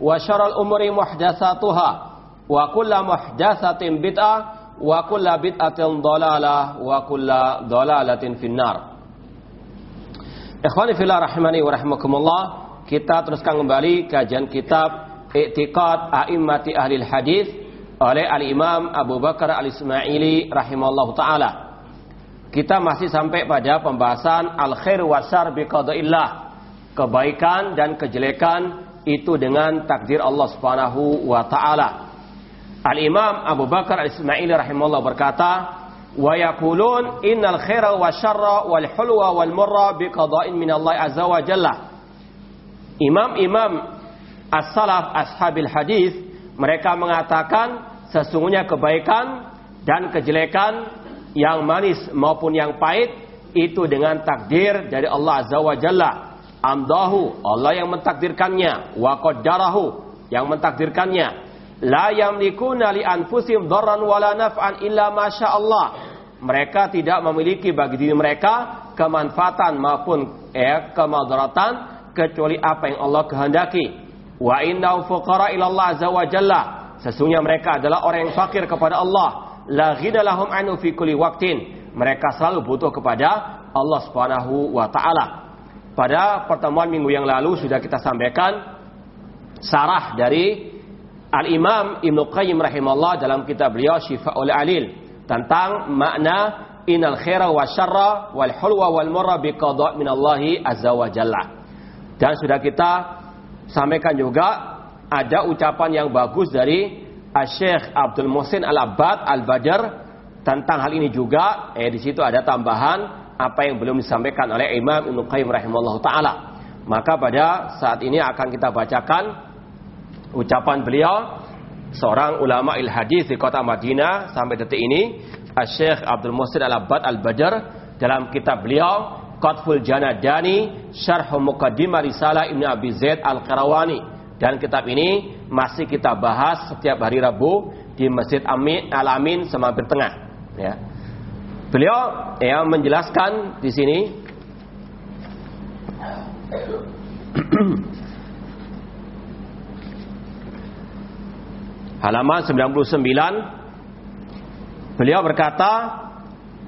wa syarrul umuri muhdatsatuha wa kullu muhdatsatin bid'ah wa kullu bid'atin dhalalah wa kullu dhalalatin finnar. Ikhwani fillah rahimani wa rahmakumullah, kita teruskan kembali kajian kitab I'tiqad A'immati Ahli Hadis oleh Al-Imam Abu Bakar Al-Ismaili rahimallahu taala. Kita masih sampai pada pembahasan al-khair wasar biqadaillah. Kebaikan dan kejelekan itu dengan takdir Allah Subhanahu wa taala. Al-Imam Abu Bakar Al-Ismaili rahimahullah berkata, "Wa yaqulun innal khaira wa syarra wal hulwa wal murra bi qada'in min Allah azza wa jalla." Imam-imam as-salaf ashabil hadis mereka mengatakan sesungguhnya kebaikan dan kejelekan yang manis maupun yang pahit itu dengan takdir dari Allah azza wa jalla. Amdahu Allah yang mentakdirkannya, wa qaddarahu yang mentakdirkannya la yamlikuna li anfusihim dharran wala naf'an illa masya Allah. Mereka tidak memiliki bagi diri mereka kemanfaatan maupun eh, kemadaratan kecuali apa yang Allah kehendaki. Wa innahu fuqara ila Allah azza wa jalla. Sesungguhnya mereka adalah orang yang fakir kepada Allah. La ghina lahum anu fi kulli waqtin. Mereka selalu butuh kepada Allah Subhanahu wa taala. Pada pertemuan minggu yang lalu sudah kita sampaikan sarah dari Al-Imam Ibn Qayyim rahimahullah dalam kitab beliau Syifa'ul Alil tentang makna inal khaira wa syarra wal hulwa wal murra bi qada' min Allah azza wa jalla. Dan sudah kita sampaikan juga ada ucapan yang bagus dari Syekh Abdul Muhsin Al-Abbad Al-Badr tentang hal ini juga eh di situ ada tambahan apa yang belum disampaikan oleh Imam Ibnu Qayyim taala. Maka pada saat ini akan kita bacakan ucapan beliau seorang ulama il hadis di kota Madinah sampai detik ini Syekh Abdul Muhsin Al-Abbad Al-Badr dalam kitab beliau Qatful Janadani Syarh Muqaddimah Risalah Ibnu Abi Zaid Al-Qarawani dan kitab ini masih kita bahas setiap hari Rabu di Masjid Amin Al-Amin Semampir Tengah ya. Beliau ya menjelaskan di sini. Halaman 99 beliau berkata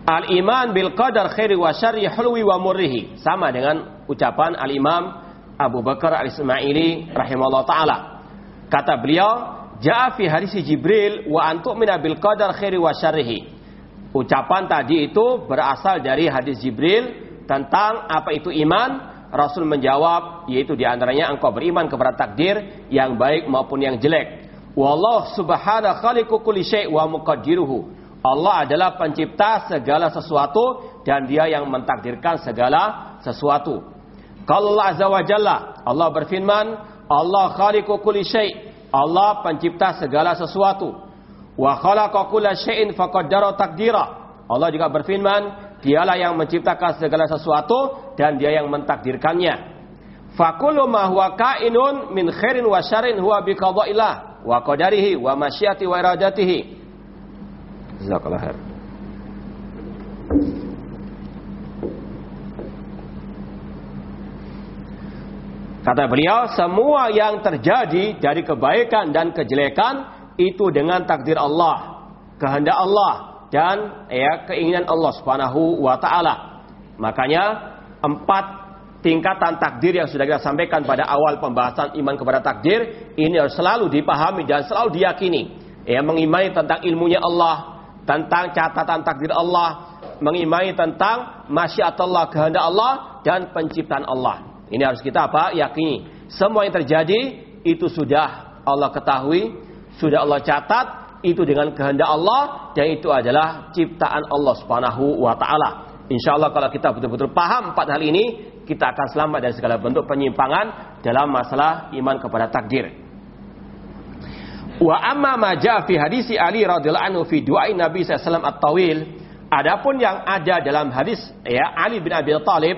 al-iman bil qadar khairi wa syarri hulwi wa murrihi. Sama dengan ucapan al-imam Abu Bakar al-Ismaili rahimahullah taala. Kata beliau ja'a fi hadis Jibril wa antum min bil qadar khairi wa syarrihi ucapan tadi itu berasal dari hadis Jibril tentang apa itu iman Rasul menjawab yaitu di antaranya engkau beriman kepada takdir yang baik maupun yang jelek Wallah subhanahu khaliqu kulli syai' wa muqaddiruhu. Allah adalah pencipta segala sesuatu dan dia yang mentakdirkan segala sesuatu. Kalau Allah azza wa jalla, Allah berfirman, Allah khaliqu kulli syai'. Allah pencipta segala sesuatu. Wa khalaqa kulla syai'in faqaddara takdira. Allah juga berfirman, dialah yang menciptakan segala sesuatu dan dia yang mentakdirkannya. Fakulu ma huwa kainun min khairin wa syarrin huwa biqada'illah wa qadarihi wa masyiati wa iradatihi. Jazakallah khair. Kata beliau, semua yang terjadi dari kebaikan dan kejelekan itu dengan takdir Allah, kehendak Allah dan ya keinginan Allah Subhanahu wa taala. Makanya empat tingkatan takdir yang sudah kita sampaikan pada awal pembahasan iman kepada takdir ini harus selalu dipahami dan selalu diyakini. Ya mengimani tentang ilmunya Allah, tentang catatan takdir Allah, mengimani tentang masyiat Allah, kehendak Allah dan penciptaan Allah. Ini harus kita apa? Yakini. Semua yang terjadi itu sudah Allah ketahui, sudah Allah catat, itu dengan kehendak Allah dan itu adalah ciptaan Allah Subhanahu wa taala. Insya Allah kalau kita betul-betul paham empat hal ini, kita akan selamat dari segala bentuk penyimpangan dalam masalah iman kepada takdir. Wa amma ma fi hadisi Ali radhiyallahu anhu fi du'ai Nabi sallallahu at-tawil. Adapun yang ada dalam hadis ya Ali bin Abi Thalib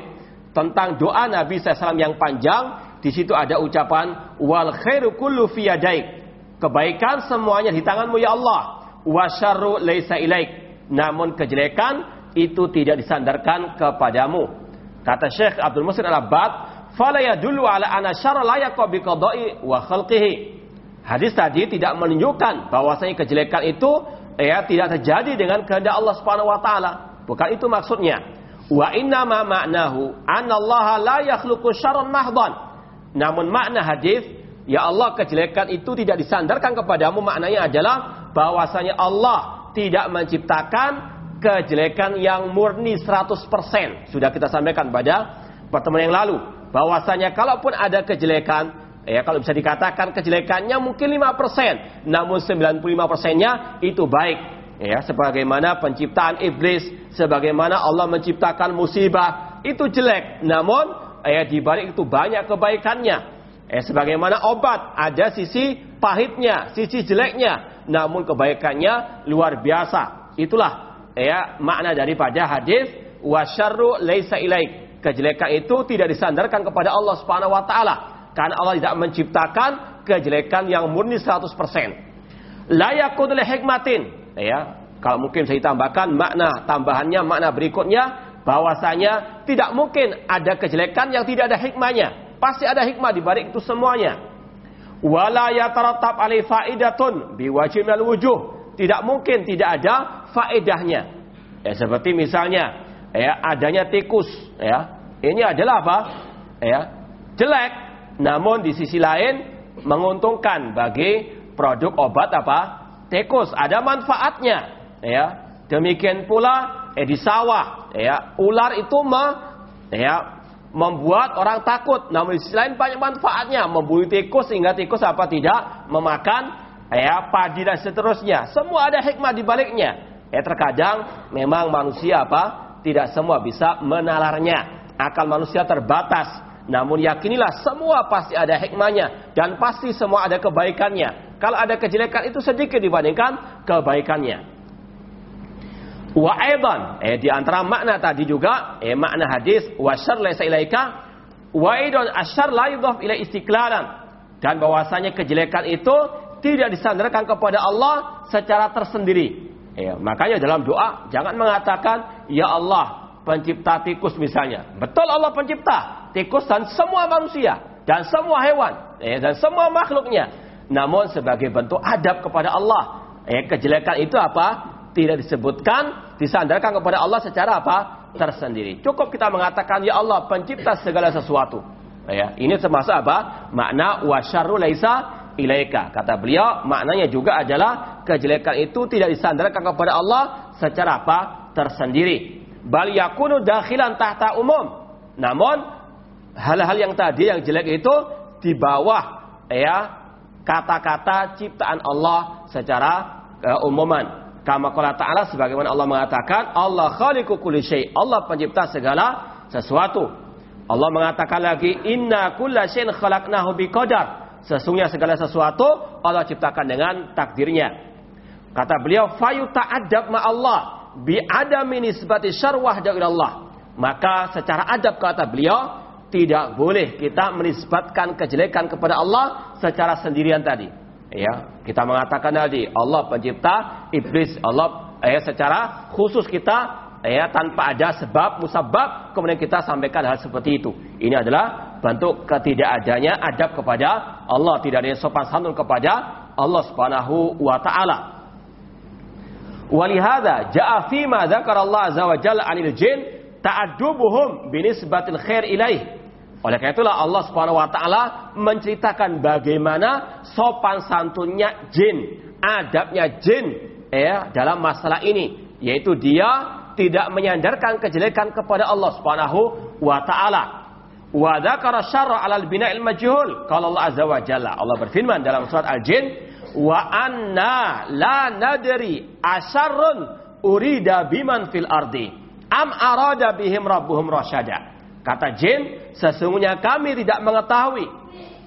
tentang doa Nabi SAW yang panjang. Di situ ada ucapan wal khairu kullu fi yadaik. Kebaikan semuanya di tanganmu ya Allah. Wa syarru laisa ilaik. Namun kejelekan itu tidak disandarkan kepadamu. Kata Syekh Abdul Musin Al-Abbad, "Fala yadullu ala anna syarra la wa khalqihi." Hadis tadi tidak menunjukkan bahwasanya kejelekan itu ya tidak terjadi dengan kehendak Allah Subhanahu wa taala. Bukan itu maksudnya. Wa inna ma ma'nahu anallaha la yakhluqu syarran mahdhan. Namun makna hadis ya Allah kejelekan itu tidak disandarkan kepadamu. Maknanya adalah bahwasanya Allah tidak menciptakan kejelekan yang murni 100%. Sudah kita sampaikan pada pertemuan yang lalu. Bahwasanya kalaupun ada kejelekan ya kalau bisa dikatakan kejelekannya mungkin 5%, namun 95%-nya itu baik. Ya sebagaimana penciptaan iblis sebagaimana Allah menciptakan musibah itu jelek. Namun ya di balik itu banyak kebaikannya eh sebagaimana obat ada sisi pahitnya sisi jeleknya. Namun kebaikannya luar biasa. Itulah ya makna daripada hadis wasyarru laisa ilaik. Kejelekan itu tidak disandarkan kepada Allah Subhanahu wa taala. Karena Allah tidak menciptakan kejelekan yang murni 100% la yakun hikmatin. Ya kalau mungkin saya tambahkan makna tambahannya makna berikutnya bahwasanya tidak mungkin ada kejelekan yang tidak ada hikmahnya pasti ada hikmah di balik itu semuanya. Wala yatarattab alai faidatun wujuh. Tidak mungkin tidak ada faedahnya ya seperti misalnya ya adanya tikus ya. Ini adalah apa? Ya jelek. Namun di sisi lain menguntungkan bagi produk obat apa? Tikus. Ada manfaatnya ya. Demikian pula eh di sawah ya. Ular itu me, ya membuat orang takut. Namun di sisi lain banyak manfaatnya. Membunuh tikus sehingga tikus apa tidak? Memakan ya padi dan seterusnya. Semua ada hikmah di baliknya. Ya terkadang memang manusia apa? Tidak semua bisa menalarnya. Akal manusia terbatas. Namun yakinilah semua pasti ada hikmahnya dan pasti semua ada kebaikannya. Kalau ada kejelekan itu sedikit dibandingkan kebaikannya. Wa aidan, eh di antara makna tadi juga eh makna hadis wa syarr laysa ilaika wa aidan asyar la yudhaf ila istiqlalan dan bahwasanya kejelekan itu tidak disandarkan kepada Allah secara tersendiri. Ya, makanya dalam doa jangan mengatakan ya Allah pencipta tikus misalnya. Betul Allah pencipta, tikus dan semua manusia dan semua hewan eh, dan semua makhluknya. Namun sebagai bentuk adab kepada Allah, eh, kejelekan itu apa? Tidak disebutkan, disandarkan kepada Allah secara apa? Tersendiri. Cukup kita mengatakan ya Allah pencipta segala sesuatu. Ya, ini termasuk apa? Makna wasyarru laisa ilaika. Kata beliau, maknanya juga adalah kejelekan itu tidak disandarkan kepada Allah secara apa? Tersendiri. Bal yakunu dakhilan tahta umum. Namun hal-hal yang tadi yang jelek itu di bawah ya kata-kata ciptaan Allah secara uh, umuman. Kama qala ta'ala sebagaimana Allah mengatakan Allah khaliqu kulli syai. Allah pencipta segala sesuatu. Allah mengatakan lagi inna kulla syai'in khalaqnahu biqadar. Sesungguhnya segala sesuatu Allah ciptakan dengan takdirnya. Kata beliau fayu ta'adab ma Allah bi adami nisbati syarwah Allah. Maka secara adab kata beliau tidak boleh kita menisbatkan kejelekan kepada Allah secara sendirian tadi. Ya, kita mengatakan tadi Allah pencipta, iblis Allah ya secara khusus kita ya tanpa ada sebab musabab kemudian kita sampaikan hal seperti itu. Ini adalah bentuk ketidakadanya adab kepada Allah, tidak ada sopan santun kepada Allah Subhanahu wa taala. Walihada ja'a fi ma dzakara Allah azza wa jalla 'anil jin ta'addubuhum binisbatil khair ilaih. Oleh karena itulah Allah Subhanahu wa taala menceritakan bagaimana sopan santunnya jin, adabnya jin ya dalam masalah ini, yaitu dia tidak menyandarkan kejelekan kepada Allah Subhanahu wa taala. Wa dzakara syarra 'alal bina'il majhul. Kalau Allah azza wa jalla, Allah berfirman dalam surat Al-Jin, "Wa anna la nadri asyarrun urida biman fil ardi am arada bihim rabbuhum rasyada." Kata jin, sesungguhnya kami tidak mengetahui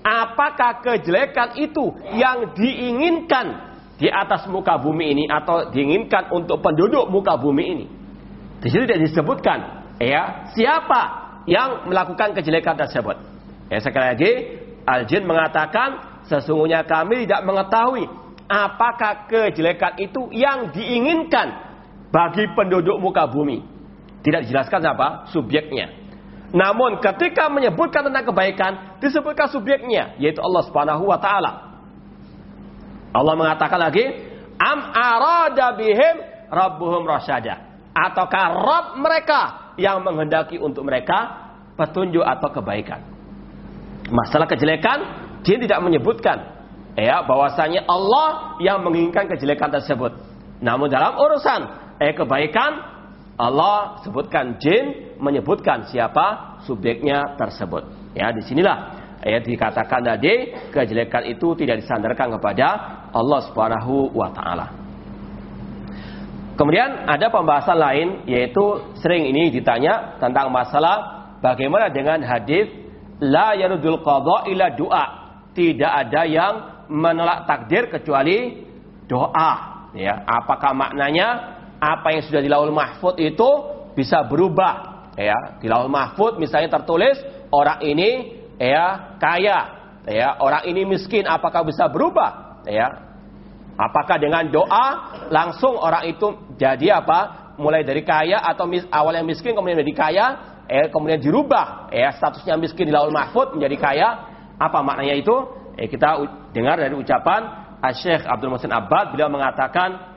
apakah kejelekan itu yang diinginkan di atas muka bumi ini atau diinginkan untuk penduduk muka bumi ini. Di situ tidak disebutkan ya siapa yang melakukan kejelekan tersebut. Ya sekali lagi Al-Jin mengatakan sesungguhnya kami tidak mengetahui apakah kejelekan itu yang diinginkan bagi penduduk muka bumi. Tidak dijelaskan apa subjeknya. Namun ketika menyebutkan tentang kebaikan disebutkan subjeknya yaitu Allah Subhanahu wa taala. Allah mengatakan lagi am arada bihim rabbuhum rasyada ataukah Rob mereka yang menghendaki untuk mereka petunjuk atau kebaikan. Masalah kejelekan, jin tidak menyebutkan ya bahwasanya Allah yang menginginkan kejelekan tersebut. Namun dalam urusan eh kebaikan Allah sebutkan jin menyebutkan siapa subjeknya tersebut. Ya, di sinilah ya dikatakan tadi kejelekan itu tidak disandarkan kepada Allah Subhanahu wa taala. Kemudian ada pembahasan lain yaitu sering ini ditanya tentang masalah bagaimana dengan hadis la yarudul qadha ila doa. Tidak ada yang menolak takdir kecuali doa. Ya, apakah maknanya apa yang sudah di laul mahfud itu bisa berubah? Ya, di laul mahfud misalnya tertulis orang ini ya kaya, ya orang ini miskin, apakah bisa berubah? Ya, Apakah dengan doa langsung orang itu jadi apa? Mulai dari kaya atau mis, awalnya miskin kemudian menjadi kaya, eh kemudian dirubah, ya statusnya miskin di laul mahfud menjadi kaya. Apa maknanya itu? Eh kita dengar dari ucapan Syekh Abdul Muhsin Abbad beliau mengatakan,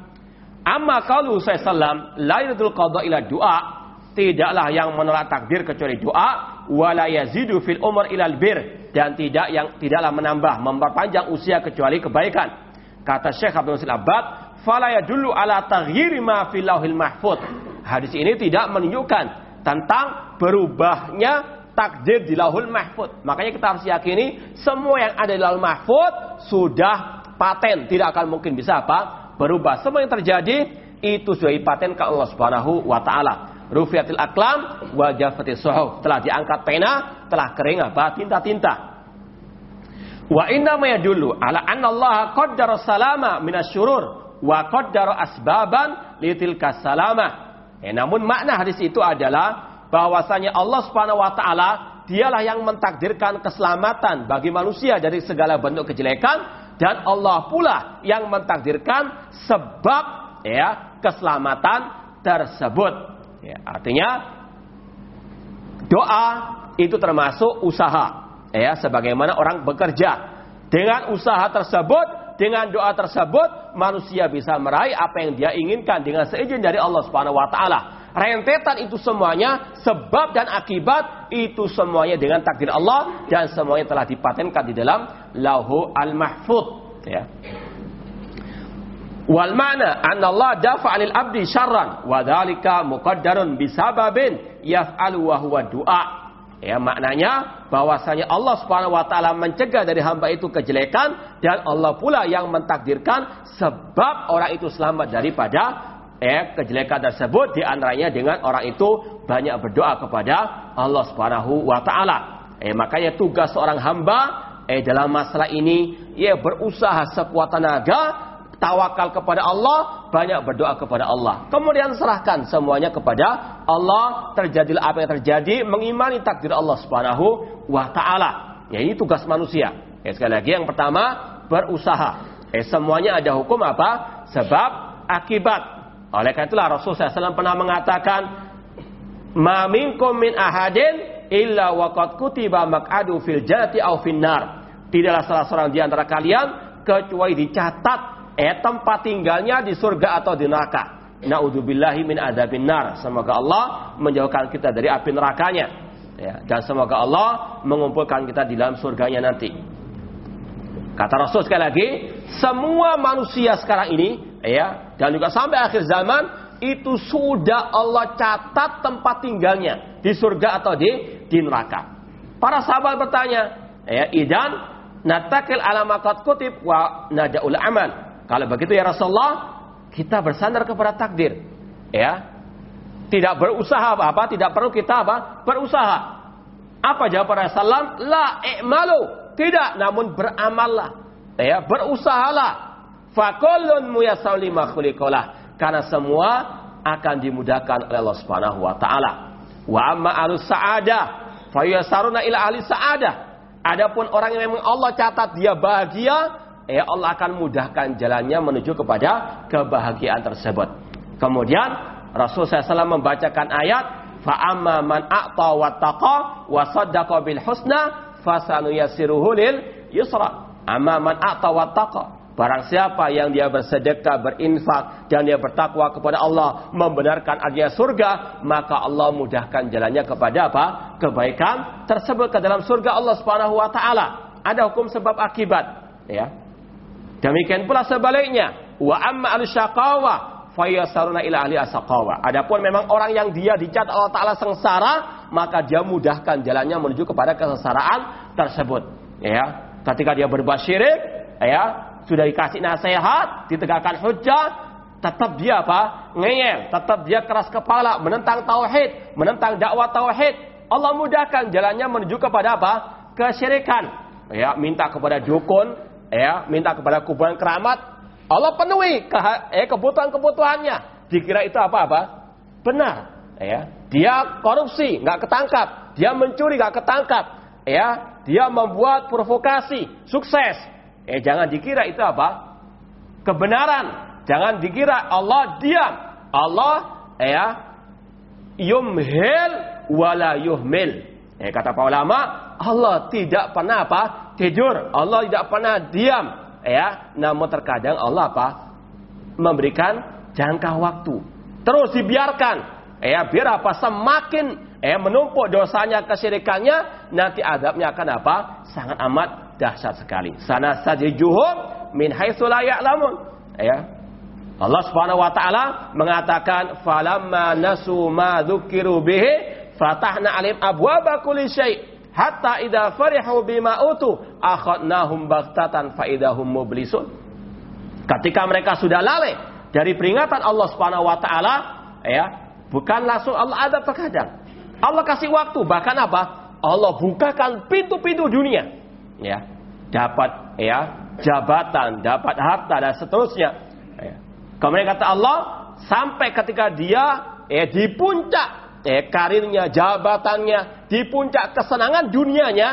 "Amma qalu sallam la yadul qada ila doa." Tidaklah yang menolak takdir kecuali doa, wala yazidu fil umur ilal bir dan tidak yang tidaklah menambah memperpanjang usia kecuali kebaikan. Kata Syekh Abdul Nasir Abbad, "Fala yadullu ala taghyiri ma fil lauhil mahfud." Hadis ini tidak menunjukkan tentang berubahnya takdir di lauhul mahfud. Makanya kita harus yakini semua yang ada di lauhul mahfud sudah paten, tidak akan mungkin bisa apa? Berubah. Semua yang terjadi itu sudah ke Allah Subhanahu wa taala. Rufiatil aklam wa jafatis suhuf. Telah diangkat pena, telah kering apa? tinta-tinta. Wa inna ma yadullu ala anna Allah qaddara salama minasyurur wa qaddara asbaban litilka salama. Ya, namun makna hadis itu adalah bahwasanya Allah Subhanahu wa taala dialah yang mentakdirkan keselamatan bagi manusia dari segala bentuk kejelekan dan Allah pula yang mentakdirkan sebab ya keselamatan tersebut. Ya, artinya doa itu termasuk usaha ya sebagaimana orang bekerja dengan usaha tersebut dengan doa tersebut manusia bisa meraih apa yang dia inginkan dengan seizin dari Allah Subhanahu wa taala rentetan itu semuanya sebab dan akibat itu semuanya dengan takdir Allah dan semuanya telah dipatenkan di dalam lauhu al-mahfud ya. Wal ma'na anna Allah dafa abdi syarran wa dzalika muqaddarun bisababin yaf'alu wa huwa du'a Ya, maknanya bahwasanya Allah Subhanahu wa taala mencegah dari hamba itu kejelekan dan Allah pula yang mentakdirkan sebab orang itu selamat daripada eh kejelekan tersebut di antaranya dengan orang itu banyak berdoa kepada Allah Subhanahu wa taala. Eh makanya tugas seorang hamba eh dalam masalah ini ia berusaha sekuat tenaga tawakal kepada Allah, banyak berdoa kepada Allah. Kemudian serahkan semuanya kepada Allah, terjadilah apa yang terjadi, mengimani takdir Allah Subhanahu wa taala. Ya ini tugas manusia. Ya, sekali lagi yang pertama berusaha Eh semuanya ada hukum apa? Sebab akibat. Oleh karena itulah Rasulullah SAW pernah mengatakan, "Ma minkum min ahadin illa waqad kutiba maq'adu fil jannati aw finnar." Tidaklah salah seorang di antara kalian kecuali dicatat eh tempat tinggalnya di surga atau di neraka. Naudzubillahi min adabin nar. Semoga Allah menjauhkan kita dari api nerakanya. Ya, dan semoga Allah mengumpulkan kita di dalam surganya nanti. Kata Rasul sekali lagi, semua manusia sekarang ini, ya, dan juga sampai akhir zaman itu sudah Allah catat tempat tinggalnya di surga atau di di neraka. Para sahabat bertanya, ya, idan natakil alamakat kutib wa nadaul amal. Kalau begitu ya Rasulullah, kita bersandar kepada takdir. Ya. Tidak berusaha apa-apa, tidak perlu kita apa? Berusaha. Apa jawaban Rasulullah? La i'malu tidak, namun beramallah. Ya, berusahalah. Fakullun muyassar lima. Karena semua akan dimudahkan oleh Allah Subhanahu wa taala. Wa amma alus sa'adah fayasaruna ila ahli sa'adah. Adapun orang yang memang Allah catat dia bahagia, ya Allah akan mudahkan jalannya menuju kepada kebahagiaan tersebut. Kemudian Rasul SAW membacakan ayat fa amma man a'ta wattaqa wa saddaqa bil husna fasanu yasiruhu lil yusra. Amma man a'ta wattaqa. Barang siapa yang dia bersedekah, berinfak, dan dia bertakwa kepada Allah, membenarkan adanya surga, maka Allah mudahkan jalannya kepada apa? Kebaikan tersebut ke dalam surga Allah Subhanahu wa taala. Ada hukum sebab akibat, ya. Demikian pula sebaliknya, wa amma al-syaqawa fayasaruna ila ahli asaqawa. Adapun memang orang yang dia dicat Allah Taala sengsara, maka dia mudahkan jalannya menuju kepada kesengsaraan tersebut. Ya, ketika dia berbuat syirik, ya sudah dikasih nasihat, ditegakkan hujah, tetap dia apa? Ngeyel, tetap dia keras kepala, menentang tauhid, menentang dakwah tauhid. Allah mudahkan jalannya menuju kepada apa? Kesyirikan. Ya, minta kepada dukun, ya, minta kepada kuburan keramat, Allah penuhi ke, eh, kebutuhan-kebutuhannya. Dikira itu apa-apa? Benar. Ya. Dia korupsi, nggak ketangkap. Dia mencuri, nggak ketangkap. Ya. Dia membuat provokasi, sukses. Eh, jangan dikira itu apa? Kebenaran. Jangan dikira Allah diam. Allah ya yumhil wala yuhmil. Eh, kata para ulama, Allah tidak pernah apa? Tidur. Allah tidak pernah diam ya namun terkadang Allah apa memberikan jangka waktu terus dibiarkan ya biar apa semakin ya menumpuk dosanya kesyirikannya nanti adabnya akan apa sangat amat dahsyat sekali. Sana sajijuhum min haitsu la ya'lamun. Ya. Allah Subhanahu wa taala mengatakan falamma nasu ma dzukiru bihi fatahna alim abwaba kulli syai' hatta idza farihu bima utu akhadnahum baghtatan faidahum mublisun. Ketika mereka sudah lalai dari peringatan Allah Subhanahu wa taala ya bukan langsung Allah ada terkadang. Allah kasih waktu bahkan apa? Allah bukakan pintu-pintu dunia ya dapat ya jabatan dapat harta dan seterusnya ya. kemudian kata Allah sampai ketika dia ya di puncak eh, karirnya, jabatannya, di puncak kesenangan dunianya,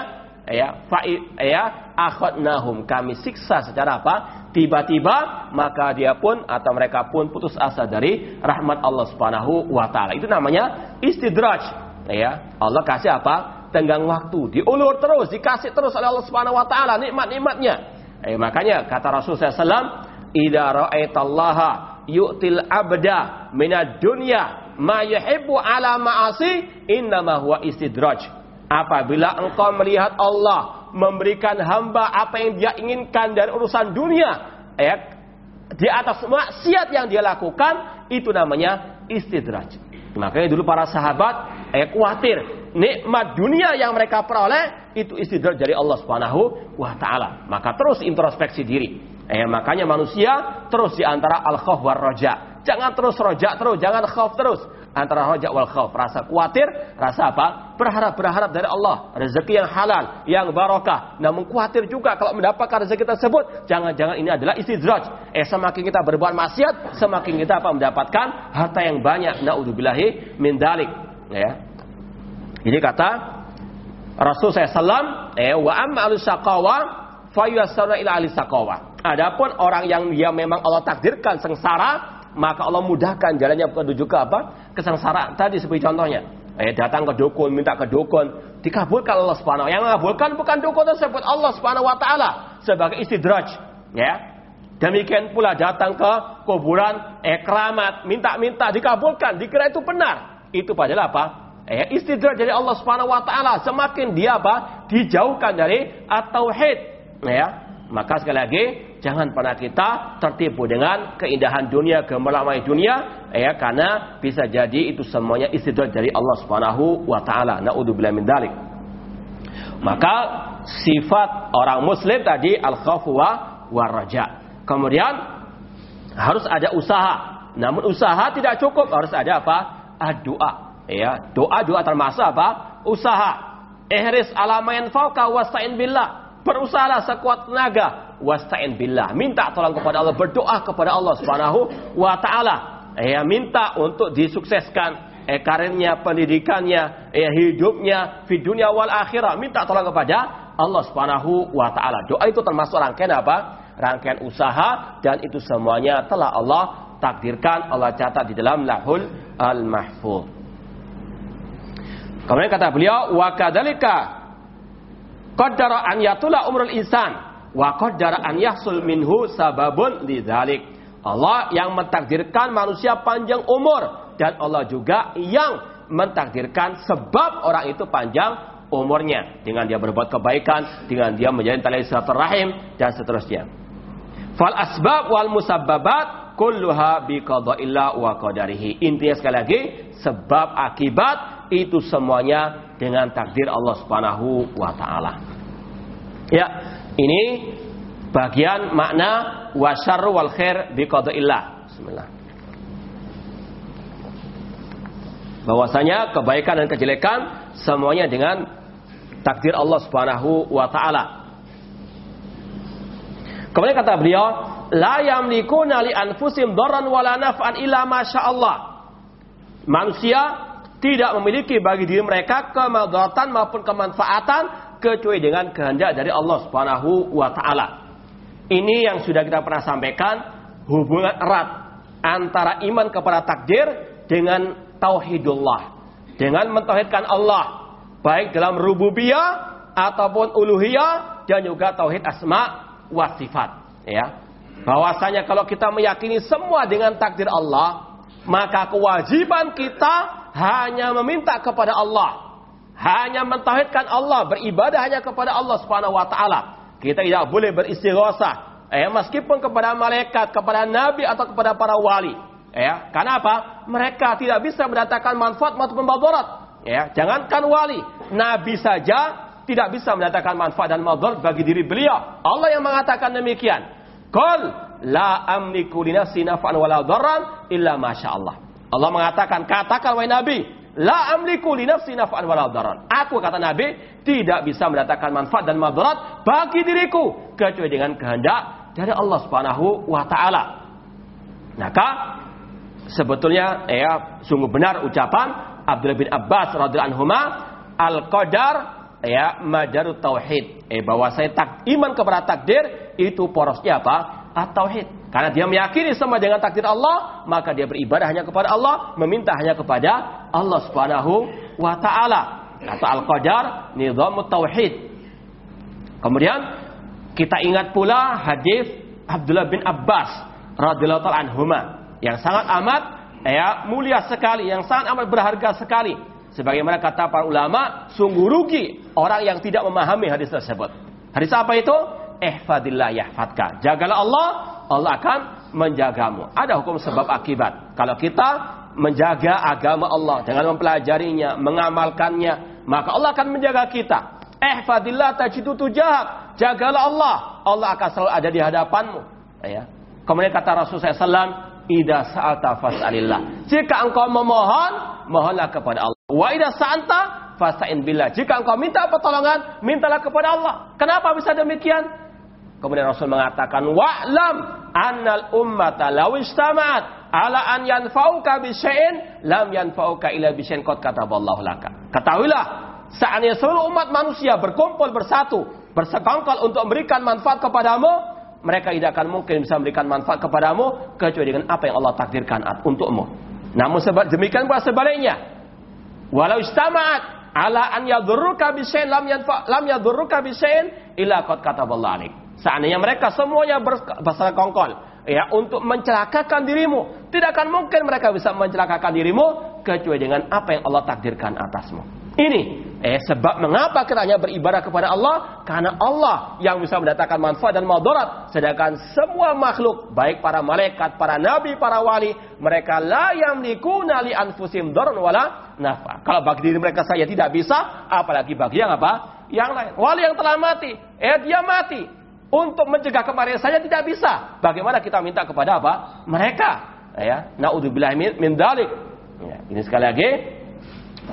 ya, fa ya, akhadnahum kami siksa secara apa? Tiba-tiba maka dia pun atau mereka pun putus asa dari rahmat Allah Subhanahu wa taala. Itu namanya istidraj. Ya, Allah kasih apa? Tenggang waktu, diulur terus, dikasih terus oleh Allah Subhanahu wa taala nikmat-nikmatnya. Eh, makanya kata Rasul SAW, "Idza ra'aitallaha yu'til abda minad dunya ma yuhibbu ala ma'asi innama huwa istidraj. Apabila engkau melihat Allah memberikan hamba apa yang dia inginkan dari urusan dunia, ya, di atas maksiat yang dia lakukan, itu namanya istidraj. Makanya dulu para sahabat eh, khawatir nikmat dunia yang mereka peroleh itu istidraj dari Allah Subhanahu wa taala. Maka terus introspeksi diri. Eh, makanya manusia terus di antara al-khauf war raja. Jangan terus rojak terus, jangan khauf terus. Antara rojak wal khauf. Rasa khawatir, rasa apa? Berharap-berharap dari Allah. Rezeki yang halal, yang barokah. Namun khawatir juga kalau mendapatkan rezeki tersebut. Jangan-jangan ini adalah istidraj. Eh semakin kita berbuat maksiat, semakin kita apa? Mendapatkan harta yang banyak. Na'udzubillahi min dalik. Ya. Jadi kata Rasul SAW, eh, wa amma al-saqawa fayuasarna ila al-saqawa. Adapun orang yang dia memang Allah takdirkan sengsara, maka Allah mudahkan jalannya menuju ke apa? Kesengsaraan. Tadi seperti contohnya, eh, datang ke dukun, minta ke dukun, dikabulkan Allah Subhanahu Yang mengabulkan bukan dukun tersebut, Allah Subhanahu wa taala sebagai istidraj, ya. Demikian pula datang ke kuburan, eh keramat, minta-minta dikabulkan, dikira itu benar. Itu padahal apa? Eh, istidraj dari Allah Subhanahu wa taala. Semakin dia apa? Dijauhkan dari at-tauhid, ya. Maka sekali lagi jangan pernah kita tertipu dengan keindahan dunia, gemerlamai dunia, ya karena bisa jadi itu semuanya istidraj dari Allah Subhanahu wa taala. Nauzubillah min dalik. Maka sifat orang muslim tadi al-khawfu wa raja. Kemudian harus ada usaha. Namun usaha tidak cukup, harus ada apa? Doa. Ya, doa juga termasuk apa? Usaha. Ihris ala ma yanfa'uka wasta'in billah Berusahalah sekuat tenaga. Wasta'in billah. Minta tolong kepada Allah. Berdoa kepada Allah subhanahu wa ta'ala. Ya, minta untuk disukseskan eh, karirnya, pendidikannya, eh, hidupnya, di dunia wal akhirah. Minta tolong kepada Allah subhanahu wa ta'ala. Doa itu termasuk rangkaian apa? Rangkaian usaha. Dan itu semuanya telah Allah takdirkan. Allah catat di dalam lahul al-mahfuz. Kemudian kata beliau, wa kadalika qaddara an yatula umrul insan wa qaddara an yahsul minhu sababun lidzalik. Allah yang mentakdirkan manusia panjang umur dan Allah juga yang mentakdirkan sebab orang itu panjang umurnya dengan dia berbuat kebaikan, dengan dia menjadi tali silaturahim dan seterusnya. Fal asbab wal musabbabat kulluha bi qadaillah wa qadarihi. Intinya sekali lagi, sebab akibat itu semuanya dengan takdir Allah Subhanahu wa taala. Ya, ini bagian makna wasyar wal khair bi qadaillah. Bismillah. Bahwasanya kebaikan dan kejelekan semuanya dengan takdir Allah Subhanahu wa taala. Kemudian kata beliau, la yamlikuna li anfusim dharran wala naf'an illa Allah. Manusia tidak memiliki bagi diri mereka kemadaratan maupun kemanfaatan kecuali dengan kehendak dari Allah Subhanahu wa taala. Ini yang sudah kita pernah sampaikan hubungan erat antara iman kepada takdir dengan tauhidullah. Dengan mentauhidkan Allah baik dalam rububiyah ataupun uluhiyah dan juga tauhid asma wa sifat ya. Bahwasanya kalau kita meyakini semua dengan takdir Allah, maka kewajiban kita hanya meminta kepada Allah hanya mentauhidkan Allah, beribadah hanya kepada Allah Subhanahu wa taala. Kita tidak boleh beristighosah, eh meskipun kepada malaikat, kepada nabi atau kepada para wali. Ya, karena apa? Mereka tidak bisa mendatangkan manfaat maupun madarat. Ya, jangankan wali, nabi saja tidak bisa mendatangkan manfaat dan madarat bagi diri beliau. Allah yang mengatakan demikian. Qul la amliku li nafsi naf'an wala dharran illa Allah. Mengatakan, katakan wahai Nabi, La amliku li nafsi naf'an wala daran. Aku kata Nabi tidak bisa mendatangkan manfaat dan madarat bagi diriku kecuali dengan kehendak dari Allah Subhanahu wa taala. Maka sebetulnya ya sungguh benar ucapan Abdullah bin Abbas radhiyallahu anhu al-qadar ya madarut tauhid. Eh bahwa saya tak iman kepada takdir itu porosnya apa? At-tauhid. Karena dia meyakini sama dengan takdir Allah, maka dia beribadah hanya kepada Allah, meminta hanya kepada Allah Subhanahu wa taala. Kata Al-Qadar, nizam tauhid. Kemudian kita ingat pula hadis Abdullah bin Abbas radhiyallahu anhuma yang sangat amat ya mulia sekali, yang sangat amat berharga sekali. Sebagaimana kata para ulama, sungguh rugi orang yang tidak memahami hadis tersebut. Hadis apa itu? Ihfadillah yahfadka. Jagalah Allah, Allah akan menjagamu. Ada hukum sebab akibat. Kalau kita menjaga agama Allah dengan mempelajarinya, mengamalkannya, maka Allah akan menjaga kita. Eh fadillah tajidu tujahak. Jagalah Allah. Allah akan selalu ada di hadapanmu. Ya. Kemudian kata Rasulullah SAW, Ida sa'alta fas'alillah. Jika engkau memohon, mohonlah kepada Allah. Wa ida sa'anta fasa'in billah. Jika engkau minta pertolongan, mintalah kepada Allah. Kenapa bisa demikian? Kemudian Rasul mengatakan, "Wa'lam annal ummata law istama'at ala an yanfa'uka bi syai'in lam yanfa'uka illa bi syai'in qad kataballahu laka." Ketahuilah, seandainya seluruh umat manusia berkumpul bersatu, bersekongkol untuk memberikan manfaat kepadamu, mereka tidak akan mungkin bisa memberikan manfaat kepadamu kecuali dengan apa yang Allah takdirkan untukmu. Namun demikian pula sebaliknya. Walau istama'at ala an yadurruka bisain lam yanfa lam yadurruka bisain illa qad kataballahu alaik. Seandainya mereka semuanya bersama kongkol ya untuk mencelakakan dirimu, tidak akan mungkin mereka bisa mencelakakan dirimu kecuali dengan apa yang Allah takdirkan atasmu. Ini eh sebab mengapa kita hanya beribadah kepada Allah karena Allah yang bisa mendatangkan manfaat dan madarat sedangkan semua makhluk baik para malaikat, para nabi, para wali mereka la yamlikuna li anfusim darun wala nafa. Kalau bagi diri mereka saja tidak bisa apalagi bagi yang apa? Yang lain. Wali yang telah mati, eh dia mati untuk mencegah kematian saja tidak bisa. Bagaimana kita minta kepada apa? Mereka. Ya, naudzubillah min, min dalik. Ya, ini sekali lagi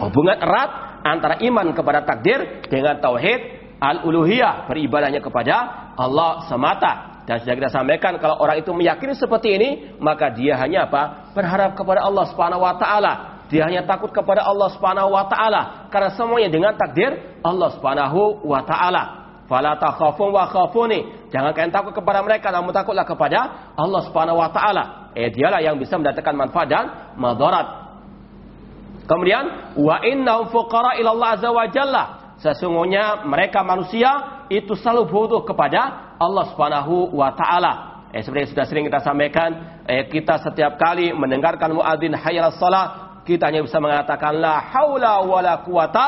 hubungan erat antara iman kepada takdir dengan tauhid al-uluhiyah, beribadahnya kepada Allah semata. Dan sudah kita sampaikan kalau orang itu meyakini seperti ini, maka dia hanya apa? Berharap kepada Allah Subhanahu wa taala. Dia hanya takut kepada Allah Subhanahu wa taala karena semuanya dengan takdir Allah Subhanahu wa taala. Fala takhafun wa khafuni. Jangan kalian takut kepada mereka namun takutlah kepada Allah Subhanahu wa taala. Eh dialah yang bisa mendatangkan manfaat dan madarat. Kemudian wa innahum fuqara ila Allah azza wa jalla. Sesungguhnya mereka manusia itu selalu butuh kepada Allah Subhanahu wa taala. Eh seperti yang sudah sering kita sampaikan, eh kita setiap kali mendengarkan muadzin hayya salat, kita hanya bisa mengatakan la haula wala quwata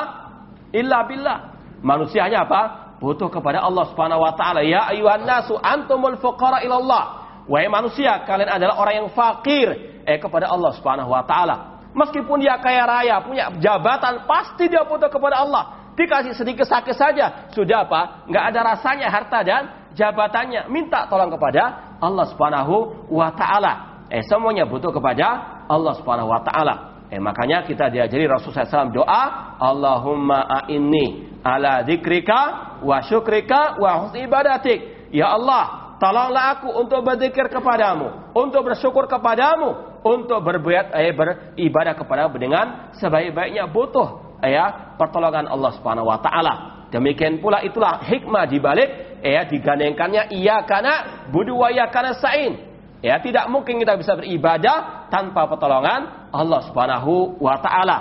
illa billah. Manusia hanya apa? Butuh kepada Allah Subhanahu wa taala. Ya ayuhan nasu antumul fuqara ila Allah. Wahai manusia, kalian adalah orang yang fakir eh kepada Allah Subhanahu wa taala. Meskipun dia kaya raya, punya jabatan, pasti dia butuh kepada Allah. Dikasih sedikit sakit saja, sudah apa? Nggak ada rasanya harta dan jabatannya. Minta tolong kepada Allah Subhanahu wa taala. Eh semuanya butuh kepada Allah Subhanahu wa taala. Eh makanya kita diajari Rasulullah SAW doa, Allahumma a'inni ala dzikrika wa syukrika wa ibadatik. Ya Allah, tolonglah aku untuk berzikir kepadamu, untuk bersyukur kepadamu, untuk berbuat eh, beribadah kepada dengan sebaik-baiknya butuh ya pertolongan Allah Subhanahu wa taala. Demikian pula itulah hikmah di balik ya digandengkannya iya karena budu wa iya karena sain. Ya tidak mungkin kita bisa beribadah tanpa pertolongan Allah Subhanahu wa taala.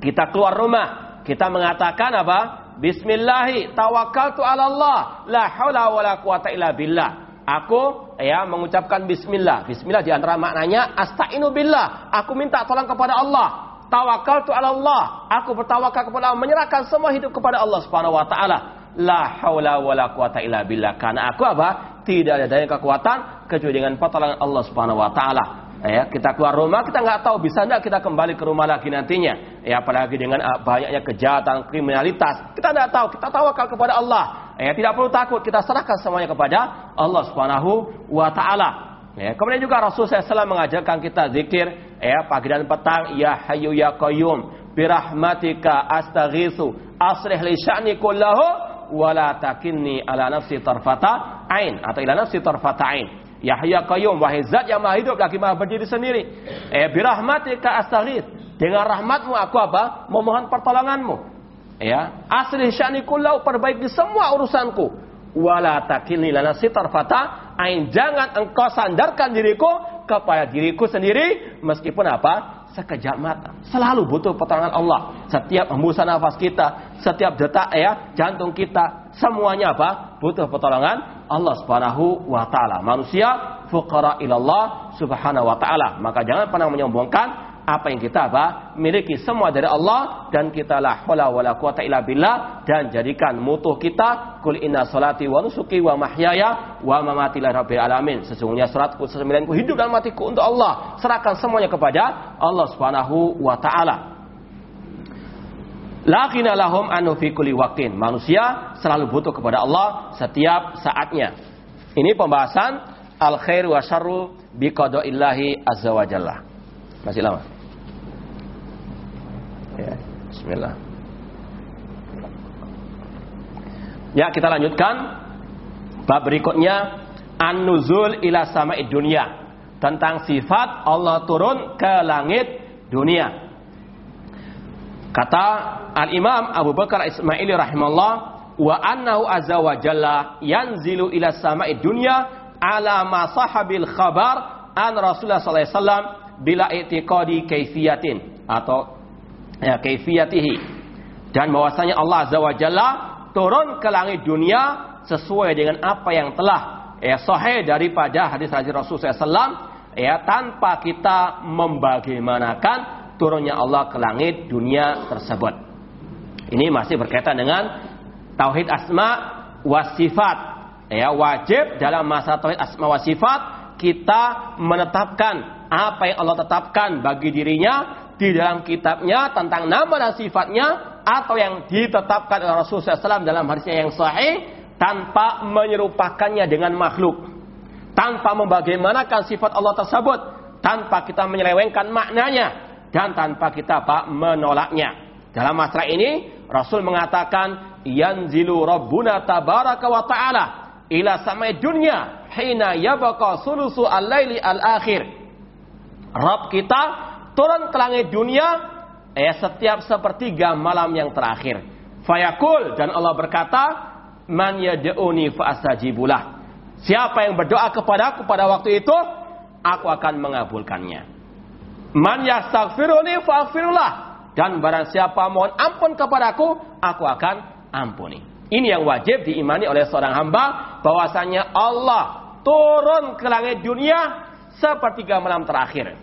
Kita keluar rumah, kita mengatakan apa? Bismillahi tawakkaltu 'ala Allah, la haula wala quwata illa billah. Aku ya mengucapkan bismillah. Bismillah di antara maknanya astainu billah. Aku minta tolong kepada Allah. Tawakal tu Allah. Aku bertawakal kepada Allah, menyerahkan semua hidup kepada Allah Subhanahu wa taala. La haula wala quwata illa billah. Karena aku apa? Tidak ada daya kekuatan kecuali dengan pertolongan Allah Subhanahu wa taala. Ya, kita keluar rumah kita nggak tahu bisa nggak kita kembali ke rumah lagi nantinya. Ya, apalagi dengan ah, banyaknya kejahatan, kriminalitas. Kita nggak tahu. Kita tawakal kepada Allah. Ya, tidak perlu takut, kita serahkan semuanya kepada Allah Subhanahu wa taala. Ya, kemudian juga Rasul SAW mengajarkan kita zikir ya pagi dan petang ya hayyu ya qayyum birahmatika astaghiitsu aslih li sya'ni kullahu wa la takinni ala nafsi tarfata ain atau ila nafsi tarfata ain. Ya hayyu ya qayyum wahai zat yang maha hidup lagi maha berdiri sendiri. Eh birahmatika astaghits. Dengan rahmatmu aku apa? Memohon pertolonganmu ya asli sya'ni kullau perbaiki semua urusanku. Wala takilni lana sitar fata ain jangan engkau sandarkan diriku kepada diriku sendiri. Meskipun apa? Sekejap mata. Selalu butuh pertolongan Allah. Setiap hembusan nafas kita setiap detak ya jantung kita semuanya apa? Butuh pertolongan Allah Subhanahu wa taala. Manusia fuqara ilallah subhanahu wa taala. Maka jangan pernah menyombongkan apa yang kita apa miliki semua dari Allah dan kita la haula wala quwata illa billah dan jadikan mutuh kita kul inna salati wa nusuki wa mahyaya wa mamati rabbil alamin sesungguhnya salatku sembilanku hidup dan matiku untuk Allah serahkan semuanya kepada Allah Subhanahu wa taala Lakina lahum anu fi kulli waqtin. Manusia selalu butuh kepada Allah setiap saatnya. Ini pembahasan al khair wa syarru bi qada'illahi azza wa jalla. Masih lama. Bismillah. Ya, kita lanjutkan bab berikutnya an-nuzul ila sama'id dunia tentang sifat Allah turun ke langit dunia. Kata Al-Imam Abu Bakar Ismaili rahimahullah wa annahu azza wa jalla yanzilu ila sama'i dunya ala ma sahabil khabar an Rasulullah sallallahu alaihi wasallam bila i'tiqadi kaifiyatin atau ya kaifiyatihi dan bahwasanya Allah azza wa jalla turun ke langit dunia sesuai dengan apa yang telah ya sahih daripada hadis-hadis Rasulullah SAW ya tanpa kita membagaimanakan turunnya Allah ke langit dunia tersebut. Ini masih berkaitan dengan tauhid asma wa sifat. Ya, wajib dalam masa tauhid asma wa sifat kita menetapkan apa yang Allah tetapkan bagi dirinya di dalam kitabnya tentang nama dan sifatnya atau yang ditetapkan oleh Rasulullah SAW dalam hadisnya yang sahih tanpa menyerupakannya dengan makhluk. Tanpa membagaimanakan sifat Allah tersebut. Tanpa kita menyelewengkan maknanya. Dan tanpa kita apa menolaknya. Dalam masalah ini Rasul mengatakan yanzilu rabbuna tabaraka wa ta'ala ila samai dunya hina yabqa sulusu al-laili al-akhir. Rabb kita turun ke langit dunia eh setiap sepertiga malam yang terakhir. Fayakul dan Allah berkata, "Man yad'uni fa astajibulah." Siapa yang berdoa kepadaku pada waktu itu, aku akan mengabulkannya. Man yastaghfiruni faghfirullah. Dan barang siapa mohon ampun kepadaku, aku akan ampuni. Ini yang wajib diimani oleh seorang hamba bahwasanya Allah turun ke langit dunia sepertiga malam terakhir.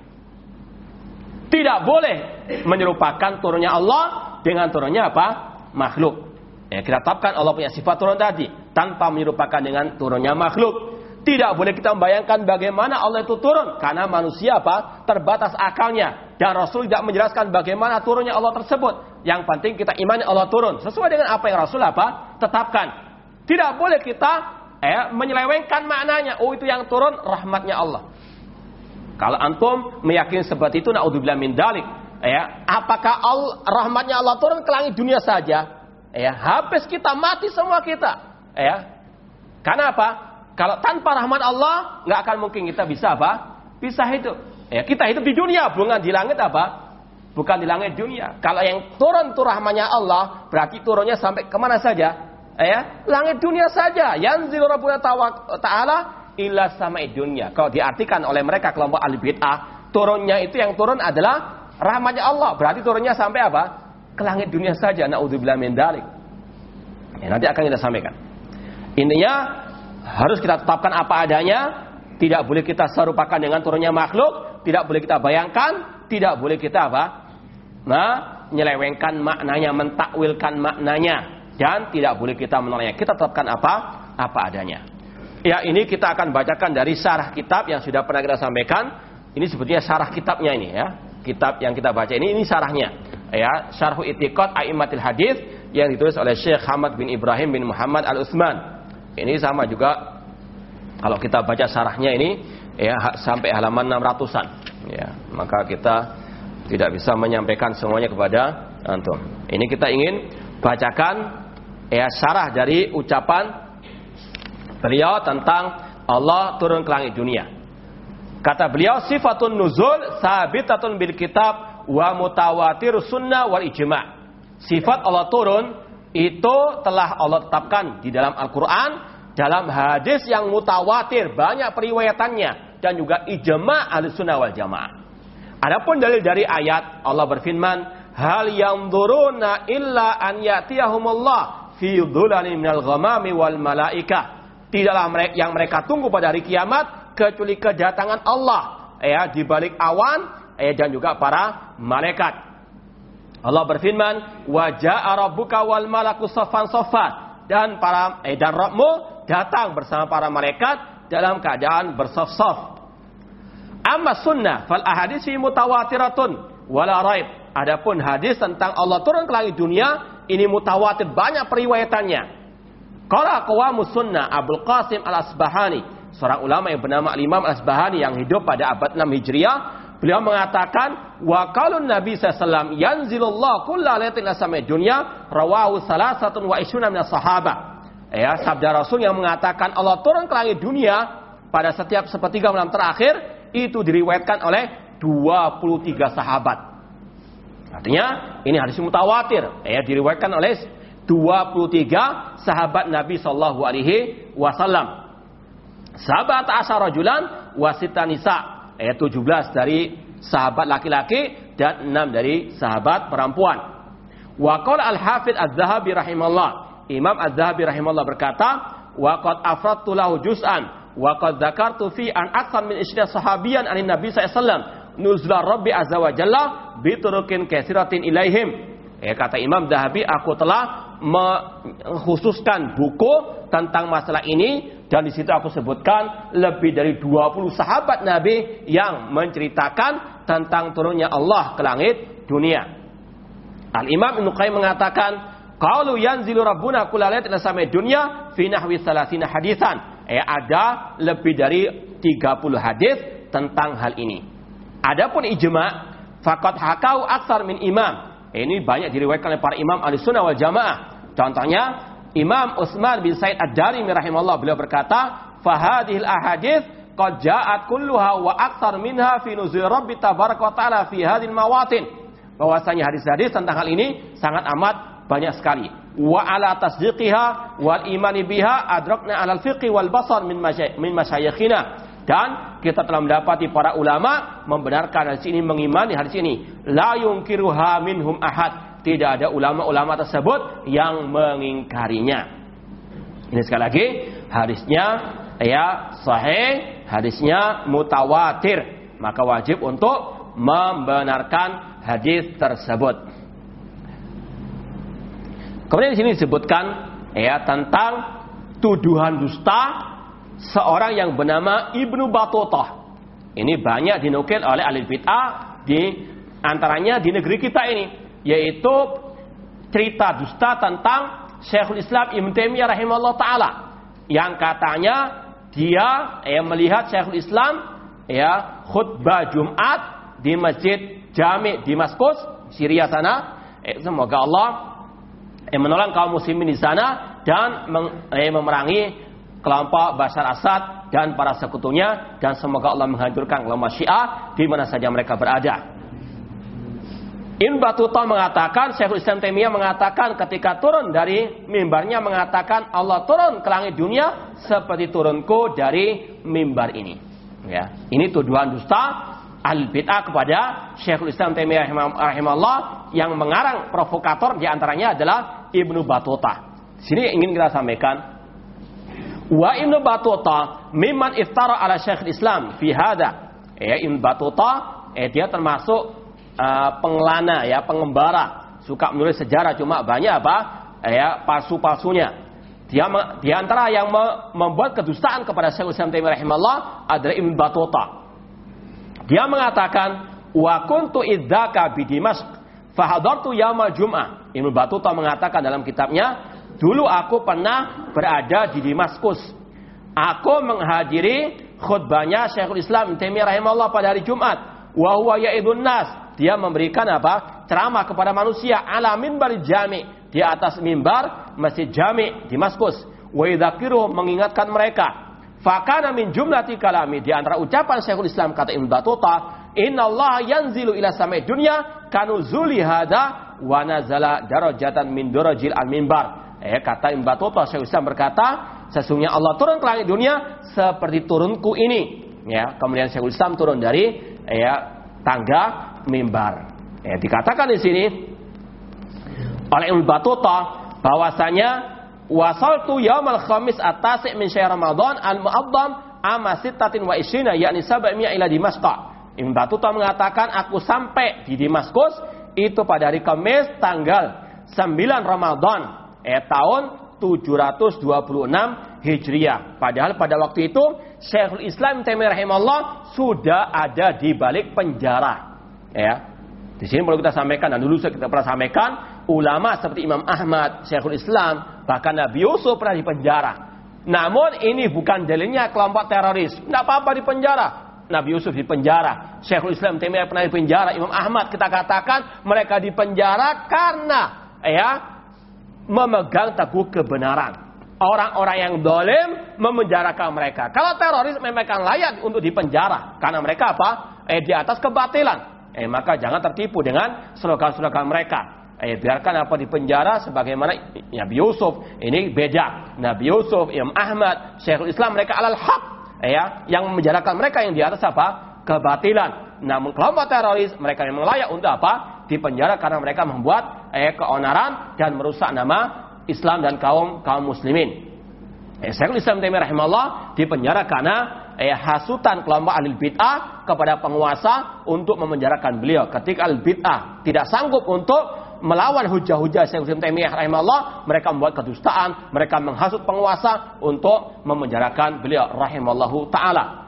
Tidak boleh menyerupakan turunnya Allah dengan turunnya apa? Makhluk. Ya, kita tetapkan Allah punya sifat turun tadi tanpa menyerupakan dengan turunnya makhluk. Tidak boleh kita membayangkan bagaimana Allah itu turun karena manusia apa? terbatas akalnya dan Rasul tidak menjelaskan bagaimana turunnya Allah tersebut. Yang penting kita imani Allah turun sesuai dengan apa yang Rasul apa? tetapkan. Tidak boleh kita eh, menyelewengkan maknanya. Oh itu yang turun rahmatnya Allah. Kalau antum meyakini seperti itu naudzubillah min dalik. Ya, apakah Allah, rahmatnya Allah turun ke langit dunia saja? Ya, habis kita mati semua kita. Ya. Karena apa? Kalau tanpa rahmat Allah, nggak akan mungkin kita bisa apa? Bisa hidup. Ya, kita hidup di dunia, bukan di langit apa? Bukan di langit dunia. Kalau yang turun itu rahmatnya Allah, berarti turunnya sampai ke mana saja? Ya, langit dunia saja. Yang Rabbuna Ta'ala illa sama dunia. Kalau diartikan oleh mereka kelompok al bid'ah, turunnya itu yang turun adalah rahmatnya Allah. Berarti turunnya sampai apa? Ke langit dunia saja. Naudzubillah min dalik. Ya, nanti akan kita sampaikan. Intinya harus kita tetapkan apa adanya, tidak boleh kita serupakan dengan turunnya makhluk, tidak boleh kita bayangkan, tidak boleh kita apa? Nah, menyelewengkan maknanya, mentakwilkan maknanya dan tidak boleh kita menolaknya. Kita tetapkan apa? Apa adanya. Ya, ini kita akan bacakan dari syarah kitab yang sudah pernah kita sampaikan. Ini sebetulnya syarah kitabnya ini ya. Kitab yang kita baca ini ini syarahnya. Ya, Syarhu Itiqad Aimatil Hadis yang ditulis oleh Syekh Hamad bin Ibrahim bin Muhammad Al Utsman. Ini sama juga kalau kita baca sarahnya ini ya sampai halaman 600-an. Ya, maka kita tidak bisa menyampaikan semuanya kepada antum. Ini kita ingin bacakan ya sarah dari ucapan beliau tentang Allah turun ke langit dunia. Kata beliau sifatun nuzul sabitatun bil kitab wa mutawatir sunnah wal ijma. Sifat Allah turun itu telah Allah tetapkan di dalam Al-Quran, dalam hadis yang mutawatir, banyak periwayatannya, dan juga ijma al sunnah wal jamaah. Adapun dalil dari ayat, Allah berfirman, Hal yang duruna illa an ya'tiyahumullah fi dhulani minal ghamami wal malaikah. Tidaklah yang mereka tunggu pada hari kiamat, kecuali kedatangan Allah. Ya, di balik awan, ya, dan juga para malaikat. Allah berfirman, "Wajah Arabuka wal malaku sofan sofan." Dan para eh, dan Rabbmu datang bersama para malaikat dalam keadaan bersof-sof. Amma sunnah fal ahadits mutawatiratun wala raib. Adapun hadis tentang Allah turun ke langit dunia ini mutawatir banyak periwayatannya. Qala qawamus sunnah Abdul Qasim Al-Asbahani, seorang ulama yang bernama Imam Al-Asbahani yang hidup pada abad 6 Hijriah Beliau mengatakan wa qalun Nabi sallallahu yanzilullah kulla lailatin ila samai dunya rawahu salasatun wa isuna min sahabat. Ya, sabda Rasul yang mengatakan Allah turun ke langit dunia pada setiap sepertiga malam terakhir itu diriwayatkan oleh 23 sahabat. Artinya ini hadis mutawatir ya diriwayatkan oleh 23 sahabat Nabi Shallallahu Alaihi Wasallam. Sahabat asar rajulan wasita nisa. Ayat 17 dari sahabat laki-laki dan 6 dari sahabat perempuan. Wa qala al-Hafidz Az-Zahabi rahimallah. Imam Az-Zahabi rahimallah berkata, "Wa qad afradtu lahu juz'an wa qad dzakartu fi an aktsar min isra sahabiyan anin Nabi wasallam nuzla Rabbi azza wa jalla biturukin katsiratin ilaihim." Eh, kata Imam Zahabi, aku telah mengkhususkan buku tentang masalah ini dan di situ aku sebutkan lebih dari 20 sahabat Nabi yang menceritakan tentang turunnya Allah ke langit dunia. Al-Imam Ibnu Qayyim mengatakan, "Qalu yanzilu rabbuna kullalat samai dunya fi nahwi salasina hadisan." Eh ada lebih dari 30 hadis tentang hal ini. Adapun ijma, faqad hakau aksar min imam. Ini banyak diriwayatkan oleh para imam Ahlussunnah wal Jamaah. Contohnya Imam Utsman bin Said Ad-Darimi rahimahullah beliau berkata, "Fahadhil ahadits qad ja'at kulluha wa aktsar minha fi nuzul Rabbi tabaraka wa ta'ala fi hadhil mawatin." Bahwasanya hadis-hadis tentang hal ini sangat amat banyak sekali. Wa ala tasdiqiha wal imani biha adrakna alal fiqhi wal basar min min masyayikhina. Dan kita telah mendapati para ulama membenarkan hadis ini, mengimani hadis ini. La yungkiruha minhum ahad. Tidak ada ulama-ulama tersebut yang mengingkarinya. Ini sekali lagi hadisnya ya sahih, hadisnya mutawatir. Maka wajib untuk membenarkan hadis tersebut. Kemudian di sini disebutkan ya tentang tuduhan dusta seorang yang bernama Ibnu Batutah. Ini banyak dinukil oleh ahli bid'ah di antaranya di negeri kita ini, yaitu cerita dusta tentang Syekhul Islam Ibnu Taimiyah rahimahullah taala yang katanya dia ya, melihat Syekhul Islam ya khutbah Jumat di Masjid Jami di Damaskus, Syria sana. Eh, semoga Allah eh, menolong kaum muslimin di sana dan meng, eh, memerangi kelompok Bashar Assad dan para sekutunya dan semoga Allah menghancurkan kelompok Syiah di mana saja mereka berada. Ibn Battuta mengatakan, Syekhul Islam Taimiyah mengatakan ketika turun dari mimbarnya mengatakan Allah turun ke langit dunia seperti turunku dari mimbar ini. Ya, ini tuduhan dusta al bid'ah kepada Syekhul Islam Taimiyah rahimahullah yang mengarang provokator di antaranya adalah Ibnu Battuta. Sini ingin kita sampaikan Wa Ibnu Battuta mimman iftara ala Syekhul Islam fi hada. Ya, Ibnu Battuta eh, dia termasuk uh, pengelana ya, pengembara, suka menulis sejarah cuma banyak apa? Eh, ya, palsu-palsunya. Dia di antara yang membuat kedustaan kepada Syekhul Islam Taimiyah rahimahullah adalah Ibnu Battuta. Dia mengatakan, "Wa kuntu idzaka bi Dimashq fahadartu yauma Jum'ah." Ibnu Battuta mengatakan dalam kitabnya, "Dulu aku pernah berada di Damaskus. Aku menghadiri khutbahnya Syekhul Islam Taimiyah rahimahullah pada hari Jumat. Wa huwa ya'idun nas." Dia memberikan apa? Ceramah kepada manusia ala mimbar jami di atas mimbar Masjid Jami di Damaskus. Wa mengingatkan mereka Fakana min jumlati kalami di antara ucapan Syekhul Islam kata Ibnu Battuta, "Inna Allah yanzilu ila samai dunya kanuzuli hada wa nazala darajatan min darajil al mimbar." Eh kata Ibnu Battuta Syekhul Islam berkata, sesungguhnya Allah turun ke langit dunia seperti turunku ini. Ya, kemudian Syekhul Islam turun dari ya tangga mimbar. Ya, dikatakan di sini oleh Ibnu Battuta bahwasanya wasaltu yaumal khamis atasi min syahr Ramadan al mu'azzam ama sittatin wa isyina yakni sab'mi'a ila Dimashq. Ibn Battuta mengatakan aku sampai di Damaskus itu pada hari Kamis tanggal 9 Ramadan eh tahun 726 Hijriah. Padahal pada waktu itu Syekhul Islam Taimiyah rahimahullah sudah ada di balik penjara. Ya. Di sini perlu kita sampaikan dan dulu kita pernah sampaikan ulama seperti Imam Ahmad, Syekhul Islam, bahkan Nabi Yusuf pernah di penjara. Namun ini bukan dalilnya kelompok teroris. Tidak apa-apa di penjara. Nabi Yusuf di penjara, Syekhul Islam Taimiyah pernah di penjara, Imam Ahmad kita katakan mereka di penjara karena ya memegang teguh kebenaran. Orang-orang yang dolim memenjarakan mereka. Kalau teroris memang layak untuk dipenjara karena mereka apa? Eh di atas kebatilan. Eh maka jangan tertipu dengan slogan-slogan mereka. eh, biarkan apa di penjara sebagaimana Nabi Yusuf. Ini beda. Nabi Yusuf, Imam Ahmad, Syekhul Islam mereka alal haq. Eh, ya, yang menjarakan mereka yang di atas apa? Kebatilan. Namun kelompok teroris mereka yang layak untuk apa? Di penjara karena mereka membuat eh, keonaran dan merusak nama Islam dan kaum kaum muslimin. Eh, Syekhul Islam Taimiyah rahimahullah di penjara karena eh, hasutan kelompok ahli bid'ah kepada penguasa untuk memenjarakan beliau. Ketika ahli bid'ah tidak sanggup untuk melawan hujah-hujah Syekh Islam Taimiyah rahimahullah, mereka membuat kedustaan, mereka menghasut penguasa untuk memenjarakan beliau rahimallahu taala.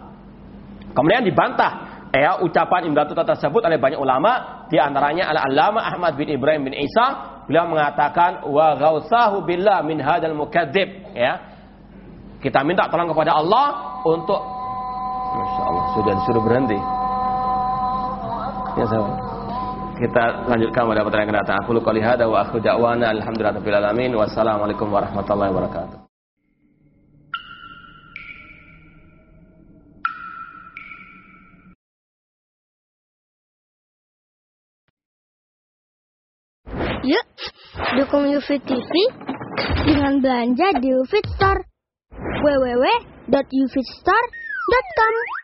Kemudian dibantah ya ucapan Ibn Battuta tersebut oleh banyak ulama di antaranya Al-Allamah Ahmad bin Ibrahim bin Isa beliau mengatakan wa ghausahu billah min hadal mukadzib ya kita minta tolong kepada Allah untuk Masya Allah sudah disuruh berhenti. Ya sahabat. Kita lanjutkan pada pertanyaan yang datang. Aku luka lihada wa aku da'wana alhamdulillah alamin. Wassalamualaikum warahmatullahi wabarakatuh. Dukung UFIT TV dengan belanja di UFIT Store. www.ufitstore.com